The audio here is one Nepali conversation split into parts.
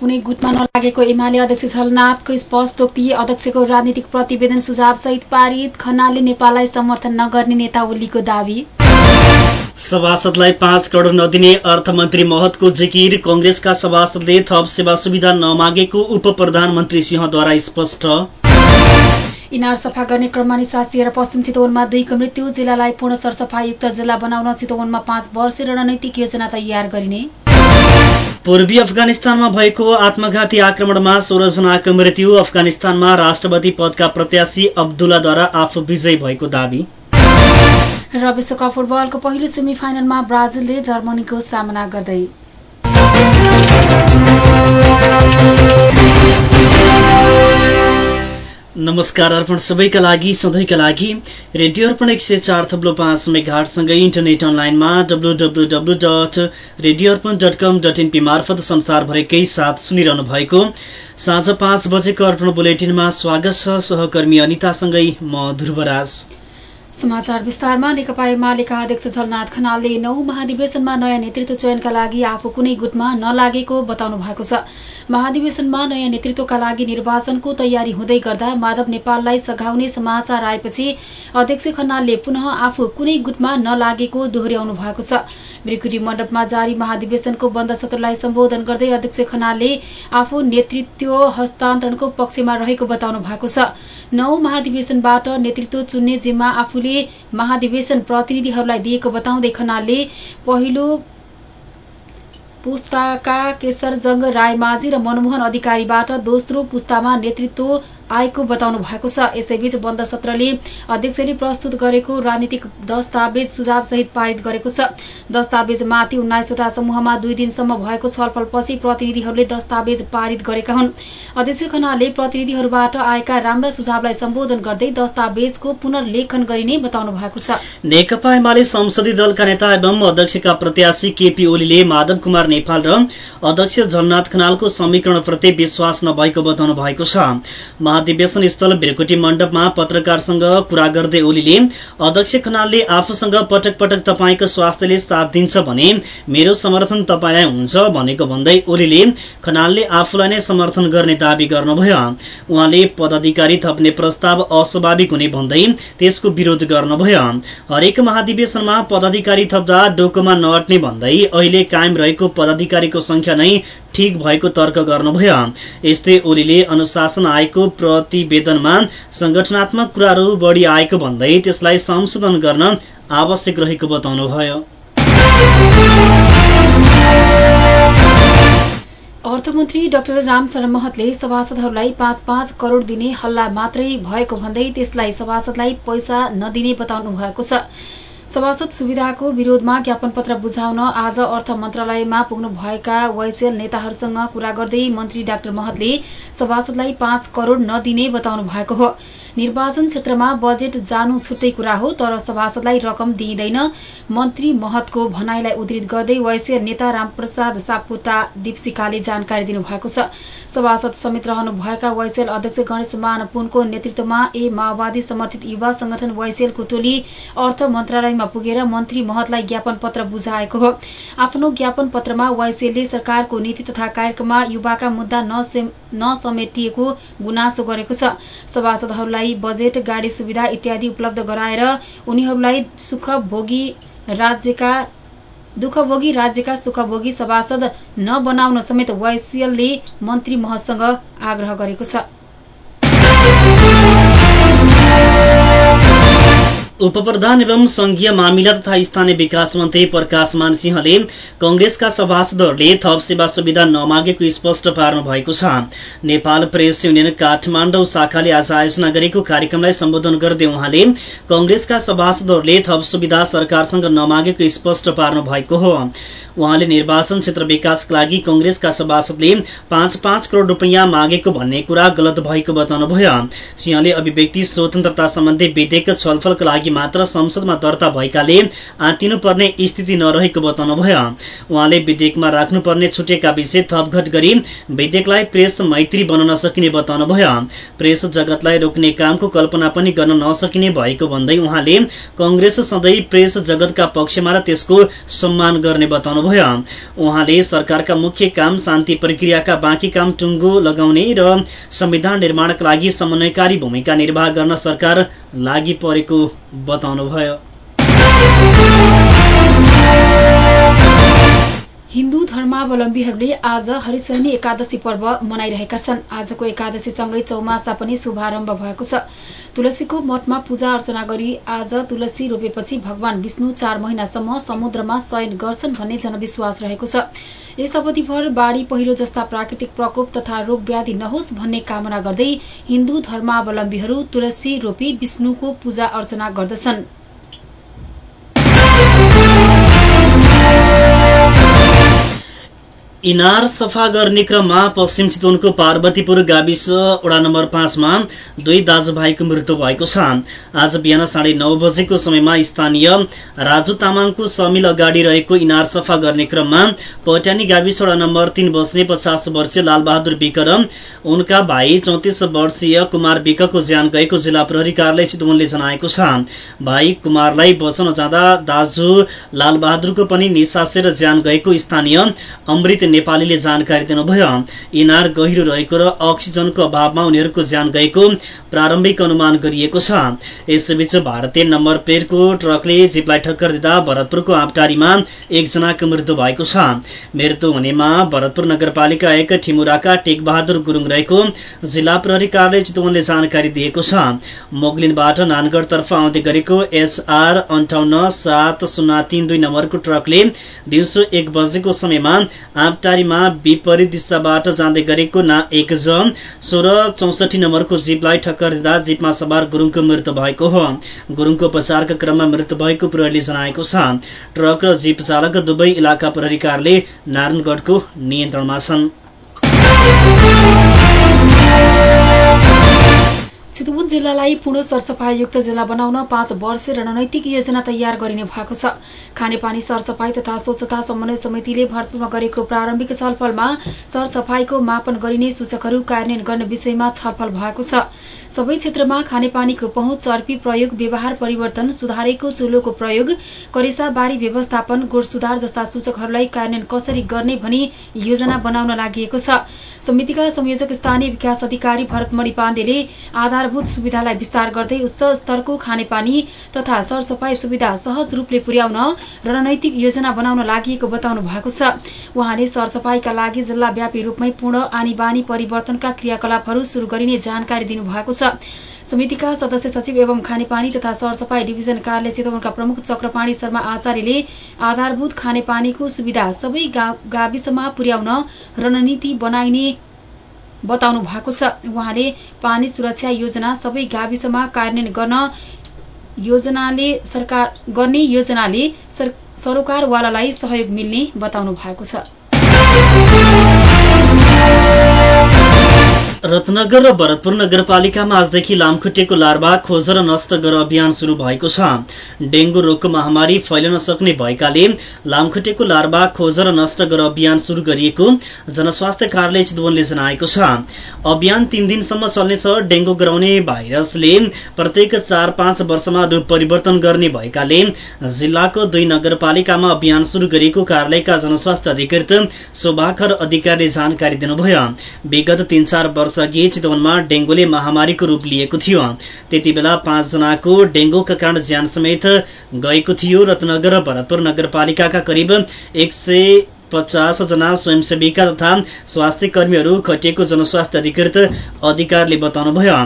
कुनै गुटमा नलागेको एमाले अध्यक्ष झलनाथको स्पष्टोक्ति अध्यक्षको राजनीतिक प्रतिवेदन सुझाव सहित पारित खनालले नेपाललाई समर्थन नगर्ने नेता ओलीको दावी। सभासदलाई पाँच करोड नदिने अर्थमन्त्री महतको जिकिर कंग्रेसका सभासदले थप सेवा सुविधा नमागेको उप प्रधानमन्त्री सिंहद्वारा स्पष्ट। इनार सफा गर्ने क्रममा निसासिएर पश्चिम चितवनमा दुईको मृत्यु जिल्लालाई पूर्ण सरसफाईयुक्त जिल्ला बनाउन चितवनमा पाँच वर्ष रणनैतिक योजना तयार गरिने। पूर्वी अफगानिस्तानमा भएको आत्मघाती आक्रमणमा सोह्रजनाको मृत्यु। अफगानिस्तानमा राष्ट्रपति पदका प्रत्याशी अब्दुल्लाद्वारा आफू विजयी भएको दावी। र विश्वकप फुटबलको पहिलो सेमी फाइनलमा ब्राजिलले जर्मनीको सामना गर्दै। नमस्कार अर्पण सबैका लागि सधैँका लागि रेडियो अर्पण एक सय चार थप्लो पाँच मेघाटसँगै इन्टरनेट अनलाइनमा W W W dot radio Arpan dot com dot np मार्फत संसारभरिकै साथ सुनिरहनु भएको साँझ पाँच बजेको अर्पण बुलेटिनमा स्वागत छ सहकर्मी अनितासँगै म ध्रुवराज। समाचार विस्तारमा नेकपा एमालेका अध्यक्ष झलनाथ खनालले नौ महाधिवेशनमा नयाँ नेतृत्व चयनका लागि आफू कुनै गुटमा नलागेको बताउनु भएको छ। महाधिवेशनमा नयाँ नेतृत्वका लागि निर्वाचनको तयारी हुँदै गर्दा माधव नेपाललाई सघाउने समाचार आएपछि अध्यक्ष खनालले पुनः आफू कुनै गुटमा नलागेको दोहोर्याउनु भएको छ। ब्रिकुटी मण्डपमा जारी महाधिवेशनको बन्द सत्रलाई सम्बोधन गर्दै अध्यक्ष खनालले आफू नेतृत्व हस्तान्तरणको पक्षमा रहेको बताउनु भएको छ। नौ महाधिवेशनबाट नेतृत्व चुन्ने जिम्मा आफूले महाधिवेशन प्रतिनिधिहरूलाई दिएको बताउँदै खनालले पहिलो पुस्ताका केशरजंग रायमाझी र मनमोहन अधिकारीबाट दोस्रो पुस्तामा नेतृत्व आएको बताउनु भएको छ। यसैबीच बन्द सत्रले अध्यक्षले प्रस्तुत गरेको राजनीतिक दस्तावेज सुझाव सहित पारित गरेको छ। दस्तावेजमाथि उन्नाइसवटा समूहमा दुई दिनसम्म भएको छलफलपछि प्रतिनिधिहरूले दस्तावेज पारित गरेका हुन्। अध्यक्ष खनालले प्रतिनिधिहरूबाट आएका राम्रा सुझावलाई सम्बोधन गर्दै दस्तावेजको पुनर्लेखन गरिने बताउनु भएको छ। नेकपा एमाले संसदीय दलका नेता एवं अध्यक्षका प्रत्याशी केपी ओलीले माधव कुमार नेपाल र अध्यक्ष झलनाथ खनालको समीकरणप्रति विश्वास नभएको बताउनु भएको छ। महाधिवेशन स्थल बिरकुटी मण्डपमा पत्रकारसँग कुरा गर्दै ओलीले अध्यक्ष खनालले आफूसँग पटक पटक तपाईँको स्वास्थ्यले साथ दिन्छ भने मेरो समर्थन तपाईँलाई हुन्छ भनेको भन्दै ओलीले खनालले आफूलाई नै समर्थन गर्ने दावी गर्नुभयो। उहाँले पदाधिकारी थप्ने प्रस्ताव अस्वाभाविक हुने भन्दै त्यसको विरोध गर्नुभयो। हरेक महाधिवेशनमा पदाधिकारी थप्दा डोकोमा नअट्ने भन्दै अहिले कायम रहेको पदाधिकारीको संख्या नै ठिक भएको तर्क गर्नुभयो। यस्तै ओलीले अनुशासन आएको प्रतिवेदनमा संगठनात्मक कुराहरू बढी आएको भन्दै त्यसलाई संशोधन गर्न आवश्यक रहेको बताउनुभयो। अर्थमन्त्री डाक्टर रामशरण महतले सभासदहरूलाई पाँच पाँच करोड़ दिने हल्ला मात्रै भएको भन्दै त्यसलाई सभासदलाई पैसा नदिने बताउनु भएको छ। सभासद सुविधाको विरोधमा ज्ञापन पत्र बुझाउन आज अर्थ मन्त्रालयमा पुग्नु भएका वाइसेल नेताहरूसँग कुरा गर्दै मन्त्री डाक्टर महतले सभासदलाई पाँच करोड़ नदिने बताउनु भएको हो। निर्वाचन क्षेत्रमा बजेट जानु छुट्टै कुरा हो तर सभासदलाई रकम दिइँदैन। मन्त्री महतको भनाईलाई उद्धृत गर्दै वाइसिएल नेता रामप्रसाद सापकोटा दीपसिकाले जानकारी दिनुभएको छ। सभासद समेत रहनुभएका वाइसिएल अध्यक्ष गणेश मान पुनको नेतृत्वमा ए माओवादी समर्थित युवा संगठन वाइसिएलको टोली अर्थ मन्त्रालयमा पुगेर मन्त्री महतलाई ज्ञापन पत्र बुझाएको हो। आफ्नो ज्ञापन पत्रमा वाइसिएलले सरकारको नीति तथा कार्यक्रममा युवाका मुद्दा नसमेटिएको गुनासो गरेको छ। सभासदहरूलाई बजेट गाडी सुविधा इत्यादि उपलब्ध गराएर उनीहरूलाई सुखभोगी राज्यका दुःखभोगी राज्यका सुखभोगी सभासद नबनाउन समेत वाइसिएलले मन्त्री महतसँग आग्रह गरेको छ। उपप्रधान एवं संघीय मामिला तथा स्थानीय विकास मन्त्री प्रकाश मानसिंहले कंग्रेसका सभासदहरूले थप सेवा सुविधा नमागेको स्पष्ट पार्नु भएको छ। नेपाल प्रेस युनियन काठमाडौँ शाखाले आज आयोजना गरेको कार्यक्रमलाई सम्बोधन गर्दै उहाँले कंग्रेसका सभासदहरूले थप सुविधा सरकारसँग नमागेको स्पष्ट पार्नु भएको हो। उहाँले निर्वाचन क्षेत्र विकासका लागि कंग्रेसका सभासदले पाँच पाँच करोड़ रूपियाँ मागेको भन्ने कुरा गलत भएको बताउनुभयो। सिंहले अभिव्यक्ति स्वतन्त्रता सम्बन्धी विधेयक छलफलका लागि लागि मात्र संसदमा दर्ता भएकाले आँतिनुपर्ने स्थिति नरहेको बताउनुभयो उहाँले विधेयकमा राख्नुपर्ने छुटेका विषय थपघट गरी विधेयकलाई प्रेस मैत्री बनाउन सकिने बताउनुभयो प्रेस जगतलाई रोक्ने कामको कल्पना पनि गर्न नसकिने भएको भन्दै उहाँले कंग्रेस सधैँ प्रेस जगतका पक्षमा र त्यसको सम्मान गर्ने बताउनुभयो उहाँले सरकारका मुख्य काम शान्ति प्रक्रियाका बाँकी काम टुङ्गो लगाउने र संविधान निर्माणका लागि समन्वयकारी भूमिका निर्वाह गर्न सरकार लागि परेको बताउनुभयो। हिन्दू धर्मावलम्बीहरूले आज हरिशयनी एकादशी पर्व मनाइरहेका छन्। आजको एकादशीसँगै चौमासा पनि शुभारम्भ भएको छ। तुलसीको मठमा पूजा अर्चना गरी आज तुलसी रोपेपछि भगवान विष्णु चार महिनासम्म समुद्रमा शयन गर्छन् भन्ने जनविश्वास रहेको छ। यस अवधिभर बाढ़ी पहिरो जस्ता प्राकृतिक प्रकोप तथा रोग व्याधि नहोस् भन्ने कामना गर्दै हिन्दू धर्मावलम्बीहरू तुलसी रोपी विष्णुको पूजा अर्चना गर्दछन्। इनार सफा गर्ने क्रममा पश्चिम चितवनको पार्वतीपुर गाविस वडा नम्बर पाँचमा दुई दाजुभाइको मृत्यु भएको छ। आज बिहान साढे नौ बजेको समयमा स्थानीय राजु तामाङको समिल अगाडि रहेको इनार सफा गर्ने क्रममा पट्यानी गाविस वडा नम्बर तीन बस्ने पचास वर्षीय लालबहादुर विक र उनका भाइ चौतिस वर्षीय कुमार विकको ज्यान गएको जिल्ला प्रहरी कार्यालय चितवनले जनाएको छ। भाइ कुमारलाई बचाउन जाँदा दाजु लालबहादुरको पनि निसासेर ज्यान गएको स्थानीय अमृत नेपालीले जानकारी दिनुभयो। इनार गहिरो रहेको र अक्सिजनको अभावमा उनीहरूको ज्यान गएको प्रारम्भिक अनुमान गरिएको छ। यसैबीच भारतीय नम्बर प्लेटको ट्रकले जीपलाई ठक्कर दिँदा भरतपुरको आँपटारीमा एकजनाको मृत्यु भएको छ। मृत्यु हुनेमा भरतपुर नगरपालिका एक ठिमुराका टेक बहादुर गुरूङ रहेको जिल्ला प्रहरी कार्यालय चितवनले जानकारी दिएको छ। मोगलिनबाट नानगढतर्फ आउँदै गरेको एचआर अन्ठाउन्न सात शून्य तीन दुई नम्बरको ट्रकले दिउँसो एक बजेको समयमा आँपटारीमा विपरीत दिशाबाट जाँदै गरेको ना एक ज सोह्र चौसठी नम्बरको जीपलाई ठक्कर दिँदा जीपमा सवार गुरूङको मृत्यु भएको हो। गुरूङको उपचारका क्रममा मृत्यु भएको प्रहरीले जनाएको छ। ट्रक र जीप चालक दुवै इलाका प्रहरी कार्यालय नारायणगढको नियन्त्रणमा छन्। चितवन जिल्लालाई पूर्ण सरसफाईयुक्त जिल्ला बनाउन पाँच वर्ष रणनैतिक योजना तयार गरिने भएको छ। खानेपानी सरसफाई तथा स्वच्छता समन्वय समितिले भरतपुरमा गरेको प्रारम्भिक छलफलमा सरसफाईको मापन गरिने सूचकहरू कार्यान्वयन गर्ने विषयमा छलफल भएको छ। सबै क्षेत्रमा खानेपानीको पहुँच चर्पी प्रयोग व्यवहार परिवर्तन सुधारेको चुलोको प्रयोग करेसा बारी व्यवस्थापन गुण सुधार जस्ता सूचकहरूलाई कार्यान्वयन कसरी गर्ने भनी योजना बनाउन लागि समितिका संयोजक स्थानीय विकास अधिकारी भरतमणि पाण्डेले आधारभूत सुविधालाई विस्तार गर्दै उच्च स्तरको खानेपानी तथा सरसफाई सुविधा सहज रूपले पुर्याउन रणनैतिक योजना बनाउन लागि बताउनु भएको छ। उहाँले सरसफाईका लागि जिल्लाव्यापी रूपमै पूर्ण आनी बानी परिवर्तनका क्रियाकलापहरू शुरू गरिने जानकारी दिनुभएको छ। समितिका सदस्य सचिव एवं खानेपानी तथा सरसफाई डिभिजन कार्यालय चितवनका प्रमुख चक्रपाणी शर्मा आचार्यले आधारभूत खानेपानीको सुविधा सबै गाविसमा पुर्याउन रणनीति बनाइने बताउनु भएको छ। उहाँले पानी सुरक्षा योजना सबै गाविसमा कार्यान्वयन गर्न योजनाले सरकार गर्ने योजनाले सरोकारवालालाई सहयोग मिल्ने बताउनु भएको छ। रत्नगर र भरतपुर नगरपालिकामा आजदेखि लामखुट्टेको लार्वा खोजेर नष्ट गर अभियान शुरू भएको छ। डेंगू रोगको महामारी फैलन सक्ने भएकाले लामखुट्टेको लार्वा खोजेर नष्ट गर अभियान शुरू गरिएको जनस्वास्थ्य कार्यालय चितवनले जनाएको छ। अभियान तीन दिनसम्म चल्नेछ डेंगू गराउने भाइरसले प्रत्येक चार पाँच वर्षमा रूप परिवर्तन गर्ने भएकाले जिल्लाको दुई नगरपालिकामा अभियान शुरू गरिएको कार्यालयका जनस्वास्थ्य अधिकृत शोभाखर अधिकारीले जानकारी दिनुभयो। विगत तीन चार अघि चितवनमा डेंगूले महामारीको रूप लिएको थियो। त्यति बेला पाँचजनाको डेंगूका कारण ज्यान समेत गएको थियो। रत्नगर भरतपुर नगरपालिकाका करिब एक सय पचास जना स्वयंसेविका तथा स्वास्थ्य कर्मीहरू खटिएको जनस्वास्थ्य अधिकृत अधिकारीले बताउनुभयो।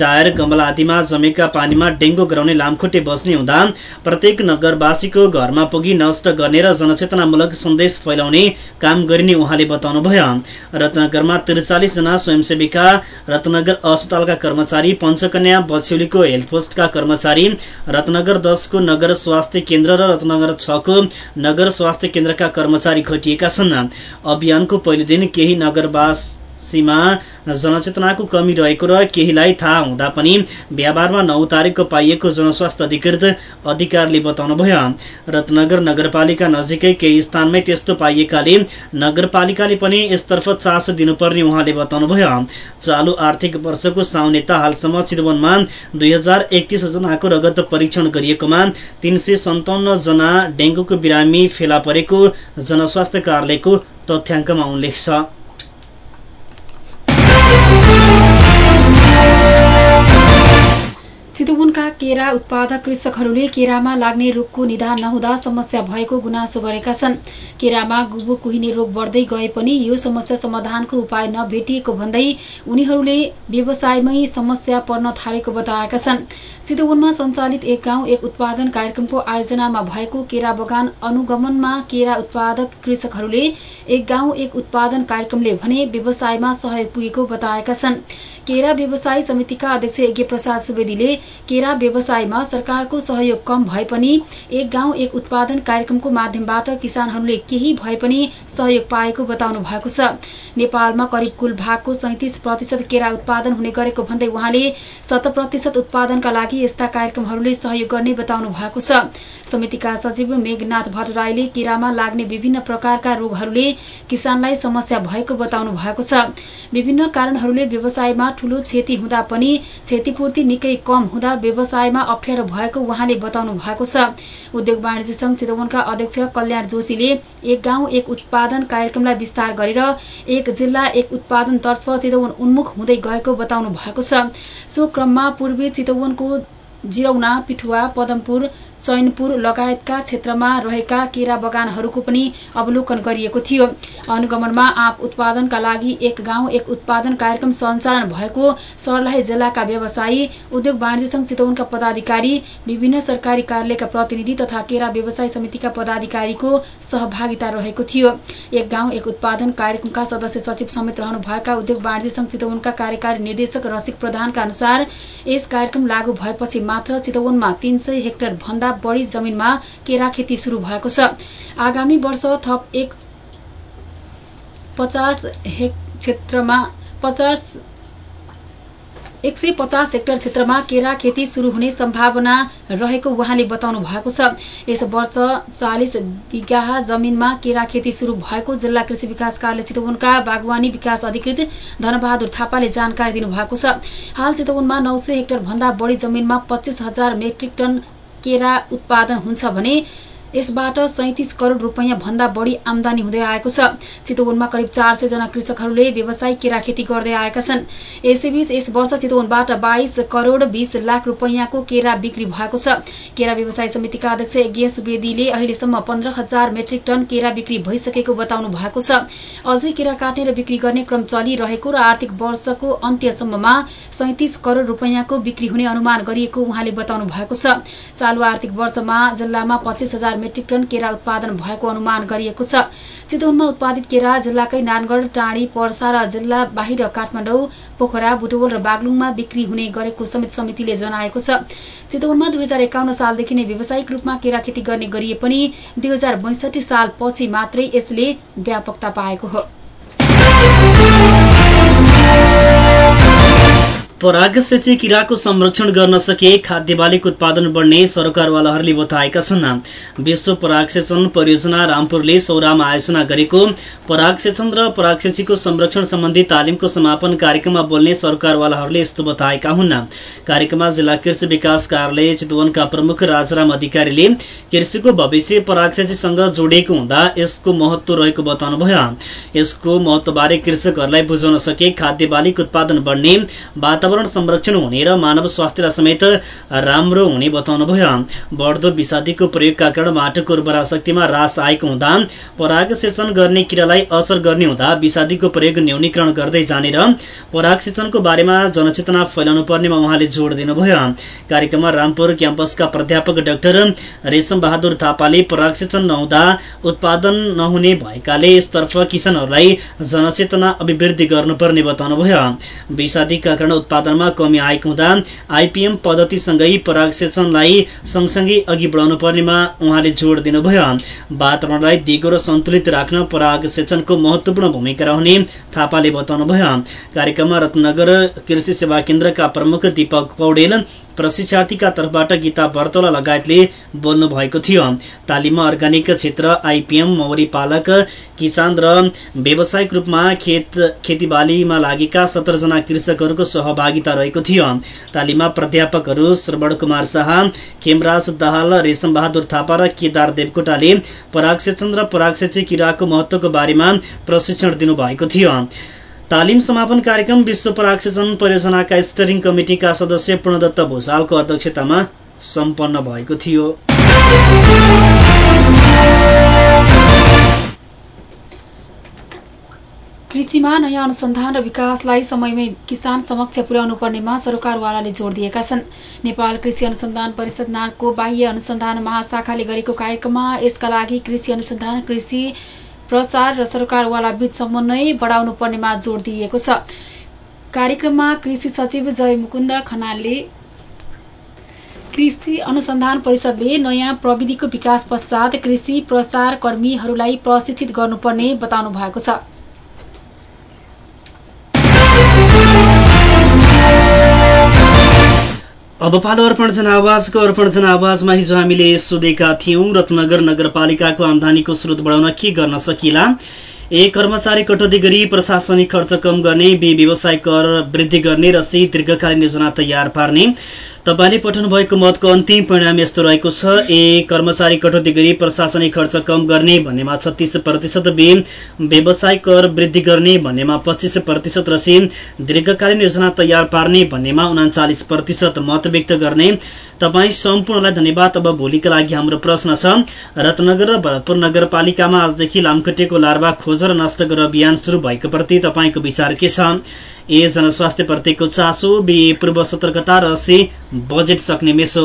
टायर गमला आदिमा जमेका पानीमा डेंगू गराउने लामखुट्टे बस्ने हुँदा प्रत्येक नगरवासीको घरमा पुगी नष्ट गर्ने र जनचेतनामूलक सन्देश फैलाउने काम गरिने उहाँले बताउनुभयो। रत्नगरमा त्रिचालिस जना स्वयंसेविका रत्नगर अस्पतालका कर्मचारी पञ्चकन्या बछ्यौलीको हेल्थ पोस्टका कर्मचारी रत्नगर दसको नगर स्वास्थ्य केन्द्र र रत्नगर छको नगर स्वास्थ्य केन्द्रका कर्मचारी खटिएका छन्। अभियानको पहिलो दिन केही नगरवास कृषिमा जनचेतनाको कमी रहेको र केहीलाई थाहा हुँदा पनि व्यवहारमा नउतारेको पाइएको जनस्वास्थ्य अधिकृत अधिकारीले बताउनुभयो। रत्नगर नगरपालिका नजिकै केही स्थानमै त्यस्तो पाइएकाले नगरपालिकाले पनि यसतर्फ चासो दिनुपर्ने उहाँले बताउनुभयो। चालु आर्थिक वर्षको साउनेता हालसम्म चितवनमा दुई जनाको रगत परीक्षण गरिएकोमा तीन सय सन्ताउन्न जना डेङ्गुको बिरामी फेला परेको जनस्वास्थ्य कार्यालयको तथ्याङ्कमा उल्लेख छ। चितवनका केरा उत्पादक कृषकहरूले केरामा लाग्ने रोगको निदान नहुँदा समस्या भएको गुनासो गरेका छन्। केरामा गुबु कुहिने रोग बढ्दै गए पनि यो समस्या समाधानको उपाय नभेटिएको भन्दै उनीहरूले व्यवसायमै समस्या पर्न थालेको बताएका छन्। चितवनमा सञ्चालित एक गाउँ एक उत्पादन कार्यक्रमको आयोजनामा भएको केरा बगान अनुगमनमा केरा उत्पादक कृषकहरूले एक गाउँ एक उत्पादन कार्यक्रमले भने व्यवसायमा सहयोग पुगेको बताएका छन्। केरा व्यवसाय समितिका अध्यक्ष यज्ञ प्रसाद सुवेदीले केरा व्यवसायमा सरकारको सहयोग कम भए पनि एक गाउँ एक उत्पादन कार्यक्रमको माध्यमबाट किसानहरूले केही भए पनि सहयोग पाएको बताउनु भएको छ। नेपालमा करिब कुल भागको सैतिस प्रतिशत केरा उत्पादन हुने गरेको भन्दै उहाँले शत प्रतिशत उत्पादनका लागि यस्ता कार्यक्रमहरूले सहयोग गर्ने बताउनु भएको छ। समितिका सचिव मेघनाथ भट्टराईले केरामा लाग्ने विभिन्न प्रकारका रोगहरूले किसानलाई समस्या भएको बताउनु भएको छ। विभिन्न कारणहरूले व्यवसायमा ठूलो क्षति हुँदा पनि क्षतिपूर्ति निकै कम हुँदा व्यवसायमा अप्ठ्यारो भएको उहाँले बताउनु भएको छ। उद्योग वाणिज्य संघ चितवनका अध्यक्ष कल्याण जोशीले एक गाउँ एक उत्पादन कार्यक्रमलाई विस्तार गरेर एक जिल्ला एक उत्पादनतर्फ चितवन उन्मुख हुँदै गएको बताउनु भएको छ। सो क्रममा पूर्वी चितवनको जिरौना पिठुवा पदमपुर चैनपुर लगायतका क्षेत्रमा रहेका केरा बगानहरूको पनि अवलोकन गरिएको थियो। अनुगमनमा आँप उत्पादनका लागि एक गाउँ एक उत्पादन कार्यक्रम सञ्चालन भएको सर्लाही जिल्लाका व्यवसायी उद्योग वाणिज्य संघ चितवनका पदाधिकारी विभिन्न सरकारी कार्यालयका प्रतिनिधि तथा केरा व्यवसाय समितिका पदाधिकारीको सहभागिता रहेको थियो। एक गाउँ एक उत्पादन कार्यक्रमका सदस्य सचिव समेत रहनुभएका उद्योग वाणिज्य संघ चितवनका कार्यकारी निर्देशक रसिक प्रधानका अनुसार यस कार्यक्रम लागू भएपछि मात्र चितवनमा तीन सय हेक्टर भन्दा बढी जमिनमा केरा खेती शुरू भएको छ। आगामी वर्ष थप एक पचास क्षेत्रमा पचास एक सय पचास हेक्टर क्षेत्रमा केरा खेती शुरू हुने सम्भावना रहेको उहाँले बताउनु भएको छ। यस वर्ष चालिस बिघा जमिनमा केरा खेती शुरू भएको जिल्ला कृषि विकास कार्यालय चितवनका बागवानी विकास अधिकृत धनबहादुर थापाले जानकारी दिनुभएको छ। हाल चितवनमा नौ सय हेक्टर भन्दा बढी जमिनमा पच्चीस हजार मेट्रिक टन केरा उत्पादन हुन्छ भने यसबाट सैतिस करोड़ रूपियाँ भन्दा बढ़ी आमदानी हुँदै आएको छ। चितवनमा करिब चार सय जना कृषकहरूले व्यवसायिक केरा खेती गर्दै आएका छन्। यसैबीच यस वर्ष चितवनबाट बाइस करोड़ बीस लाख रूपियाँको केरा बिक्री भएको छ। केरा व्यवसाय समितिका अध्यक्ष यज्ञ सुवेदीले अहिलेसम्म पन्ध्र हजार मेट्रिक टन केरा बिक्री भइसकेको बताउनु भएको छ। अझै केरा काट्ने र बिक्री गर्ने क्रम चलिरहेको र आर्थिक वर्षको अन्त्यसम्ममा सैतिस करोड़ रूपियाँको बिक्री हुने अनुमान गरिएको उहाँले बताउनु भएको छ। चालु आर्थिक वर्षमा जिल्लामा पच्चीस हजार मेट्रिक टन केरा उत्पादन भएको अनुमान गरिएको छ। चितवनमा उत्पादित केरा जिल्लाकै नानगढ टाँडी पर्सा र जिल्ला बाहिर काठमाडौँ पोखरा बुटवल र बागलुङमा बिक्री हुने गरेको समेत समितिले जनाएको छ। चितवनमा दुई हजार एकाउन्न सालदेखि नै व्यावसायिक रूपमा केरा खेती गर्ने गरिए पनि दुई हजार साल पछि मात्रै यसले व्यापकता पाएको हो। परागसेची किराको संरक्षण गर्न सके खाद्य बालीको उत्पादन बढ्ने सरकारवालाहरूले बताएका छन्। विश्व परागसेचन परियोजना रामपुरले सौरामा आयोजना गरेको परागसेचन र परागसेचीको संरक्षण सम्बन्धी तालिमको समापन कार्यक्रममा बोल्ने सरकारवालाहरूले यस्तो बताएका हुन्। कार्यक्रममा जिल्ला कृषि विकास कार्यालय चितवनका प्रमुख राजाराम अधिकारीले कृषिको भविष्य परागसेचीसँग जोडिएको हुँदा यसको महत्व रहेको बताउनुभयो। यसको महत्वबारे कृषकहरूलाई बुझाउन सके खाद्य बालीको उत्पादन बढ्ने वातावरण संरक्षण हुने र मानव स्वास्थ्यलाई समेत राम्रो हुने बताउनुभयो बढ्दो विषादीको प्रयोगका कारण माटोको उर्वरा शक्तिमा ह्रास आएको हुँदा पराग सेचन गर्ने किरालाई असर गर्ने हुँदा विषादीको प्रयोग न्यूनीकरण गर्दै जाने र पराग सेचनको बारेमा जनचेतना फैलाउनु पर्नेमा उहाँले जोड़ दिनुभयो। कार्यक्रममा रामपुर क्याम्पसका प्राध्यापक डाक्टर रेशम बहादुर थापाले पराग सेचन नहुँदा उत्पादन नहुने भएकाले यसतर्फ किसानहरूलाई जनचेतना अभिवृद्धि गर्नुपर्ने बताउनुभयो विषादीका कारण उत्पादन उत्पादनमा कमी आएको हुँदा आइपिएम पद्धतिसँगै परागसेचनलाई सँगसँगै अघि बढाउनु पर्नेमा उहाँले जोड दिनुभयो। वातावरणलाई दिगो र सन्तुलित राख्न परागसेचनको महत्वपूर्ण भूमिका रहने थापाले बताउनुभयो। कार्यक्रममा रत्नगर कृषि सेवा केन्द्रका प्रमुख दीपक पौडेल प्रशिक्षार्थीका तर्फबाट गीता वर्तौला लगायतले बोल्नु भएको थियो। तालिममा अर्ग्यानिक क्षेत्र आइपिएम मौरी पालक किसान र व्यावसायिक रूपमा खेत खेतीबालीमा लागेका सत्रजना कृषकहरूको सहभागिता रहेको थियो। तालिममा प्राध्यापकहरू श्रवण कुमार शाह खेमराज दाहाल रेशम बहादुर थापा र केदार देवकोटाले परागसेचन र परागसेची किराको महत्वको बारेमा प्रशिक्षण दिनुभएको थियो। तालिम समापन कार्यक्रम विश्व परागसेचन परियोजनाका स्टरिङ कमिटिका सदस्य पूर्णदत्त भूषालको अध्यक्षतामा सम्पन्न भएको थियो। कृषिमा नयाँ अनुसन्धान र विकासलाई समयमै किसान समक्ष पुर्याउनु पर्नेमा सरकारवालाले जोड दिएका छन्। नेपाल कृषि अनुसन्धान परिषद नारको बाह्य अनुसन्धान महाशाखाले गरेको कार्यक्रममा यसका लागि कृषि अनुसन्धान कृषि प्रसार र सरकारवाला बीच समन्वय बढाउनु पर्नेमा जोड दिइएको छ। कार्यक्रममा कृषि सचिव जय मुकुन्द खनालले कृषि अनुसन्धान परिषदले नयाँ प्रविधिको विकास पश्चात कृषि प्रसार कर्मीहरूलाई प्रशिक्षित गर्नुपर्ने बताउनु भएको छ। अब पालो अर्पण जनावाजको अर्पण जनावाजमा हिजो हामीले सोधेका थियौं रत्नगर नगरपालिकाको आमदानीको स्रोत बढाउन के गर्न सकिला? ए कर्मचारी कटौती गरी प्रशासनिक खर्च कम गर्ने बे व्यवसाय कर वृद्धि गर्ने र सी दीर्घकालीन योजना तयार पार्ने। तपाईँले पठाउनु भएको मतको अन्तिम परिणाम यस्तो रहेको छ। ए कर्मचारी कटौती गरी प्रशासनिक खर्च कम गर्ने भन्नेमा छत्तिस प्रतिशत बे व्यवसाय कर वृद्धि गर्ने भन्नेमा पच्चिस प्रतिशत र सी दीर्घकालीन योजना तयार पार्ने भन्नेमा उनाचालिस प्रतिशत मत व्यक्त गर्ने। तपाईँ सम्पूर्णलाई धन्यवाद। अब भोलिका लागि हाम्रो प्रश्न छ। रत्नगर र भरतपुर नगरपालिकामा आजदेखि लामखुट्टेको लार्वा खोजेर नष्ट गरेर अभियान शुरू भएको प्रति तपाईँको विचार के छ? ए जनस्वास्थ्य प्रतिको चासो बी पूर्व सतर्कता र सी बजेट सक्ने मेसो।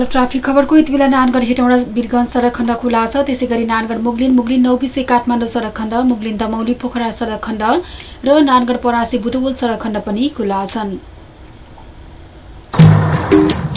पालो ट्राफिक खबरको यति बेला नानगढ हेटौँडा वीरगञ्ज सडक खण्ड खुला छ। त्यसै गरी नानगढ मुगलिन मुगलिन नौबिसे काठमाडौँ सडक खण्ड मुगलिन दमौली पोखरा सडक खण्ड र नानगढ परासी बुटवल सडक खण्ड पनि खुला छन्।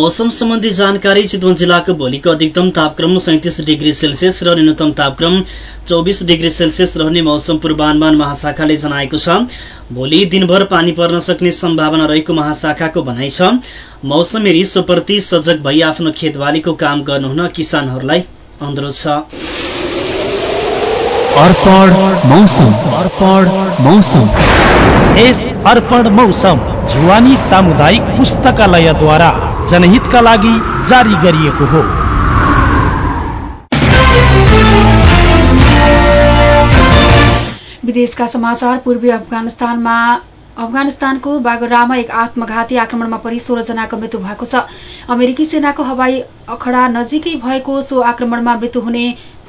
मौसम सम्बन्धी जानकारी चितवन जिल्लाको भोलिको अधिकतम तापक्रम सैतिस डिग्री सेल्सियस र न्यूनतम तापक्रम चौबिस डिग्री सेल्सियस रहने मौसम पूर्वानुमान महाशाखाले जनाएको छ। भोलि दिनभर पानी पर्न सक्ने सम्भावना रहेको महाशाखाको भनाइ छ। मौसमी रिसोप्रति सजग भई आफ्नो खेतबालीको काम गर्नुहुन किसानहरूलाई अनुरोध छ। अर्पण मौसम। अर्पण मौसम। यस अर्पण मौसम जुवानी सामुदायिक पुस्तकालयद्वारा। जनहितका लागि जारी गरिएको हो। विदेशका समाचार पूर्वी अफगानिस्तानमा अफगानिस्तानको बागरामा एक आत्मघाती आक्रमणमा परि सोह्रजनाको मृत्यु भएको छ। अमेरिकी सेनाको हवाई अखडा नजिकै भएको सो आक्रमणमा मृत्यु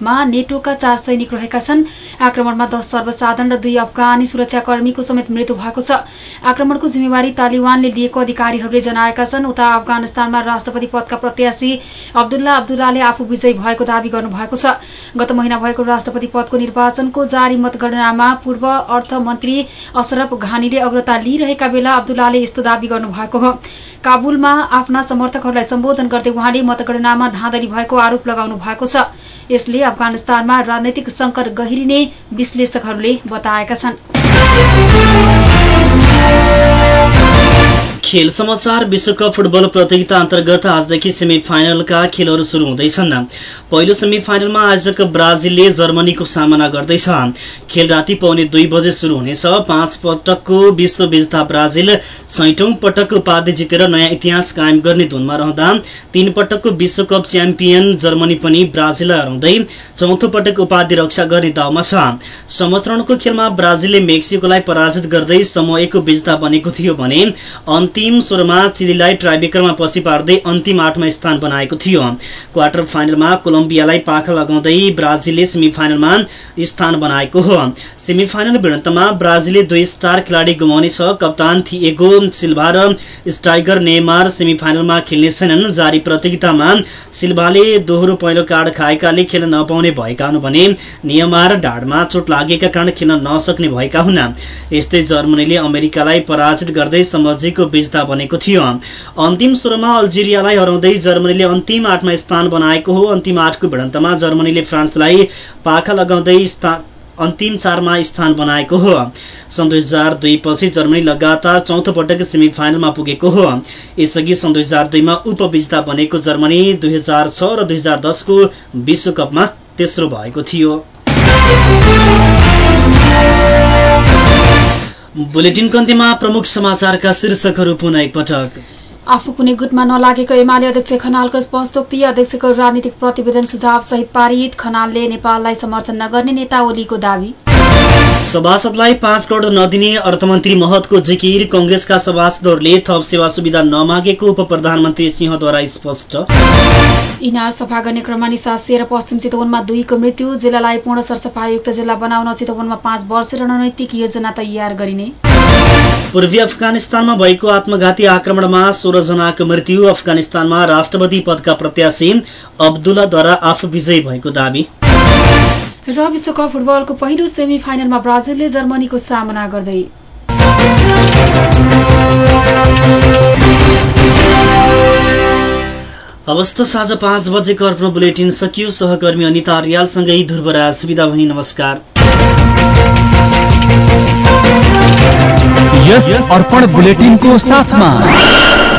हुनेमा नेटोका चार सैनिक रहेका छन्। आक्रमणमा दश सर्वसाधारण र दुई अफगानी सुरक्षाकर्मीको समेत मृत्यु भएको छ। आक्रमणको जिम्मेवारी तालिबानले लिएको अधिकारीहरूले जनाएका छन्। उता अफगानिस्तानमा राष्ट्रपति पदका प्रत्याशी अब्दुल्ला अब्दुल्लाले आफू विजयी भएको दावी गर्नुभएको छ। गत महिना भएको राष्ट्रपति पदको निर्वाचनको जारी मतगणनामा पूर्व अर्थमन्त्री अशरफ घानीले अग्रता लिइरहेका बेला अब्दुल्लाले यस्तो दावी गर्नुभएको हो। काबुलमा आफ्ना समर्थकहरूलाई सम्बोधन गर्दै उहाँले मतगणनामा धाँधली भएको आरोप लगाउनु भएको छ। यसले अफगानिस्तानमा राजनैतिक संकट गहिरिने विश्लेषकहरूले बताएका छन्। खेल समाचार विश्वकप फुटबल प्रतियोगिता अन्तर्गत आजदेखि सेमी फाइनलका खेलहरू सुरु हुँदैछन्। पहिलो सेमी फाइनलमा आयोजक ब्राजिलले जर्मनीको सामना गर्दैछ। खेल राति पाउने दुई बजे सुरु हुनेछ। पाँच पटकको विश्व विजेता ब्राजिल छैटौं पटक उपाधि जितेर नयाँ इतिहास कायम गर्ने धुनमा रहँदा तीन पटकको विश्वकप च्याम्पियन जर्मनी पनि ब्राजिललाई हराउँदै चौथो पटक उपाधि रक्षा गर्ने दाउमा छ। समचरणको खेलमा ब्राजिलले मेक्सिकोलाई पराजित गर्दै समूह एकको विजेता बनेको थियो भने अन्तिम सोह्रमा चिलीलाई ट्राइबेकरमा पछि पार्दै अन्तिम आठमा स्थान बनाएको थियो। क्वार्टर फाइनलमा कोलम्बियालाई पाखा लगाउँदै ब्राजिलले सेमी फाइनलमा स्थान बनाएको हो। सेमी फाइनल भिडन्तमा ब्राजिलले दुई स्टार खेलाडी गुमाउनेछ कप्तान थिएगो सिल्भा र स्टाइगर नेमार सेमी फाइनलमा खेल्नेछैनन् जारी प्रतियोगितामा सिल्भाले दोहोरो पहिलो कार्ड खाएकाले खेल्न नपाउने भएका हुन् भने नियमार ढाडमा चोट लागेका कारण खेल्न नसक्ने भएका हुन्। यस्तै जर्मनीले अमेरिकालाई पराजित गर्दै समझीको विजेता बनेको थियो। अन्तिम सोह्रमा अल्जेरियालाई हराउँदै जर्मनीले अन्तिम आठमा स्थान बनाएको हो। अन्तिम आठको भिडन्तमा जर्मनीले फ्रान्सलाई पाखा लगाउँदै अन्तिम चारमा स्थान बनाएको हो। सन् दुई हजार दुई पछि जर्मनी लगातार चौथो पटक सेमी फाइनलमा पुगेको हो। यसअघि सन् दुई हजार दुईमा उपविजेता बनेको जर्मनी दुई हजार छ र दुई हजार दसको विश्वकपमा तेस्रो भएको थियो। बुलेटिन प्रमुख समाचारका शीर्षकहरू पुनः एकपटक। आफू कुनै गुटमा नलागेको एमाले अध्यक्ष खनालको स्पष्टोक्ति अध्यक्षको राजनीतिक प्रतिवेदन सुझाव सहित पारित। खनालले नेपाललाई समर्थन नगर्ने नेता ओलीको दावी। सभासदलाई पाँच करोड़ नदिने अर्थमन्त्री महतको जिकिर। कंग्रेसका सभासदहरूले थप सेवा सुविधा नमागेको उप प्रधानमन्त्री सिंहद्वारा स्पष्ट। इनार सफा गर्ने क्रममा निसासिएर पश्चिम चितवनमा दुईको मृत्यु जिल्लालाई पूर्ण सरसफायुक्त जिल्ला बनाउन चितवनमा पाँच वर्ष रणनैतिक योजना तयार गरिने। पूर्वी अफगानिस्तानमा भएको आत्मघाती आक्रमणमा सोह्र जनाको मृत्यु। अफगानिस्तानमा राष्ट्रपति पदका प्रत्याशी अब्दुल्लाद्वारा आफू विजयी भएको दावी। र विश्वकप फुटबलको पहिलो सेमी फाइनलमा ब्राजिलले जर्मनीको सामना गर्दै। अवस्था साँझ पाँच बजेको अर्पण बुलेटिन सकियो। सहकर्मी अनिता रियालसँगै ध्रुवराज सुविधा भई नमस्कार। यस अर्पण बुलेटिनको साथमा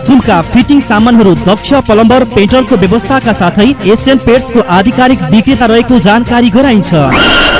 बाथरुमका फिटिङ सामानहरू दक्ष प्लम्बर पेट्रोलको व्यवस्थाका साथै एसियन पेट्सको आधिकारिक विक्रेता रहेको जानकारी गराइन्छ।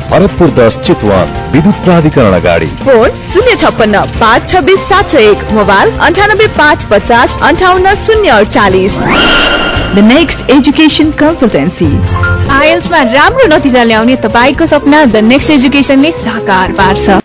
भरतपुर दस चितवन विद्युत प्राधिकरण अगाडि। फोन शून्य छप्पन्न पाँच छब्बिस सात सय एक मोबाइल अन्ठानब्बे पाँच पचास अन्ठाउन्न शून्य अडचालिस। द नेक्स्ट एजुकेसन कन्सल्टेन्सी आइएल्समा राम्रो नतिजा ल्याउने तपाईँको सपना द नेक्स्ट एजुकेसनले साकार पार्छ।